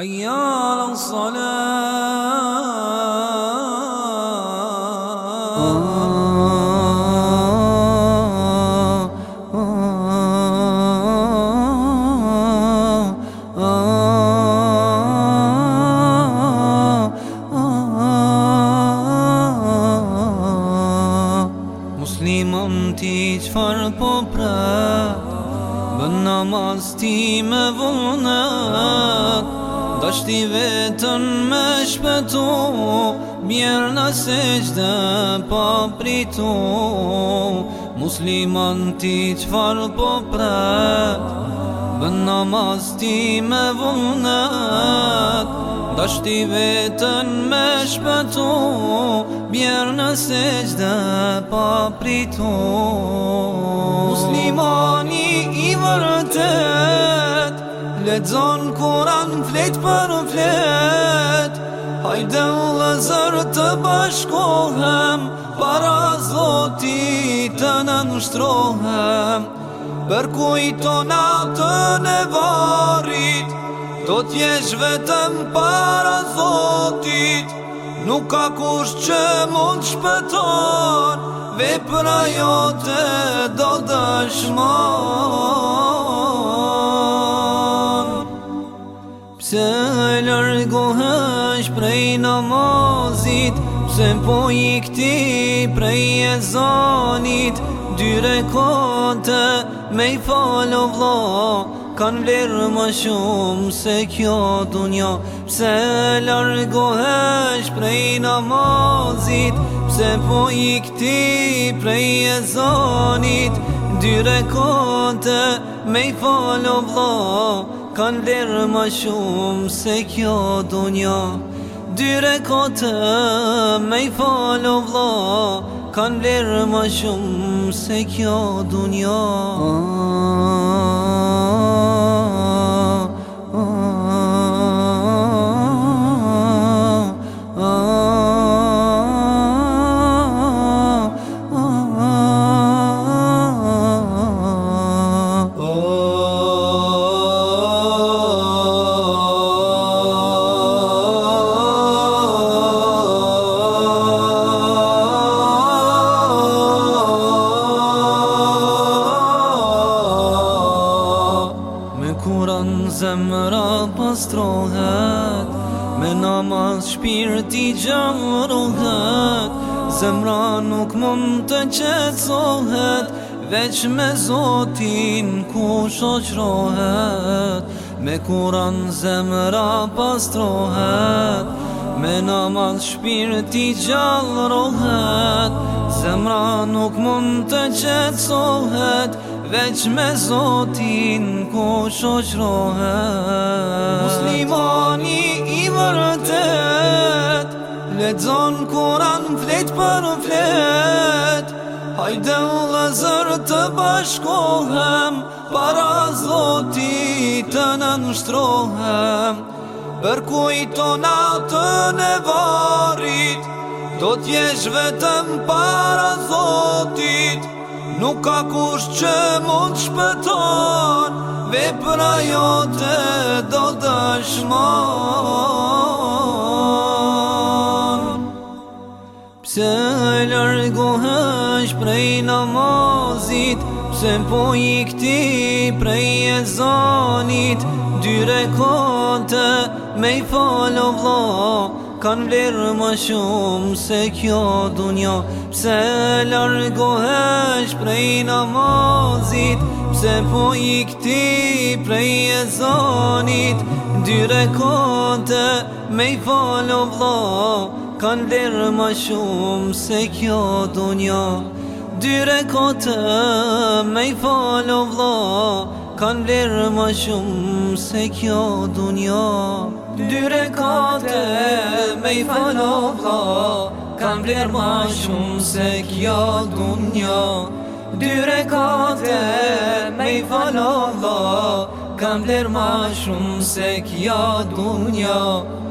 حي على الصلاة آه آه آه مسلمم تیج فر پوپرا Dashti vetën me shpëtu Mjerë në seqde pa po pritu Musliman ti qëfar po pret Bën namaz ti me vullnet Dashti vetën me shpëtu Mjerë në seqde pa po pritu Musliman Ledzon kuran flet për flet Hajde u lezër të bashkohem Para Zotit të në nështrohem Për ku i tona të ne varit Do t'jesh vetëm para zotit Nuk ka kush që mund shpëton Vepra jote të do dëshmar Se lërgohësh prej namazit Pse po i këti prej e zanit Dyre kote me i falo vla Kanë vlerë më shumë se kjo dunja Pse lërgohësh prej namazit Pse po i këti prej e zanit Dyre kote me i falo vla کن در مشوم سکیا دنیا Dürekatı meyfal ovla Kan maşum sek dünya Aa. pastrohet Me namaz shpirti gjarohet Zemra nuk mund të qetsohet Veç me Zotin ku shoqrohet Me kuran zemra pastrohet Me namaz shpirti gjallrohet Zemra nuk mund të qetsohet Veç me Zotin shoqrohet Muslimani i vërëtet Ledzon kuran flet për flet Hajde u lezër të bashkohem Para zloti të në nështrohem Për kujtona të nevarit Do t'jesh vetëm para zotit, Nuk ka kush që mund shpëton Ve për të do dëshmon Pse lërgohesh prej namazit Pse po i këti prej e zonit, Dyre kote me i falo vlo Kan vlerë më shumë se kjo dunjo Pse largohesh prej namazit Pse po i këti prej e zonit Dyre kote me i falo vlo Kanë vlerë më shumë se kjo dunjo Dyre kote me i falo vlo Kanë vlerë më shumë se kjo dunjo Dyre kate me i falo Kam vler ma shumë se kjo dunja Dyre kate me i falo Kam vler ma shumë se kjo dunja